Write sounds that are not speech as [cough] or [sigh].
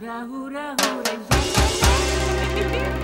Hurrah, hurrah, hurrah, yeah. [laughs]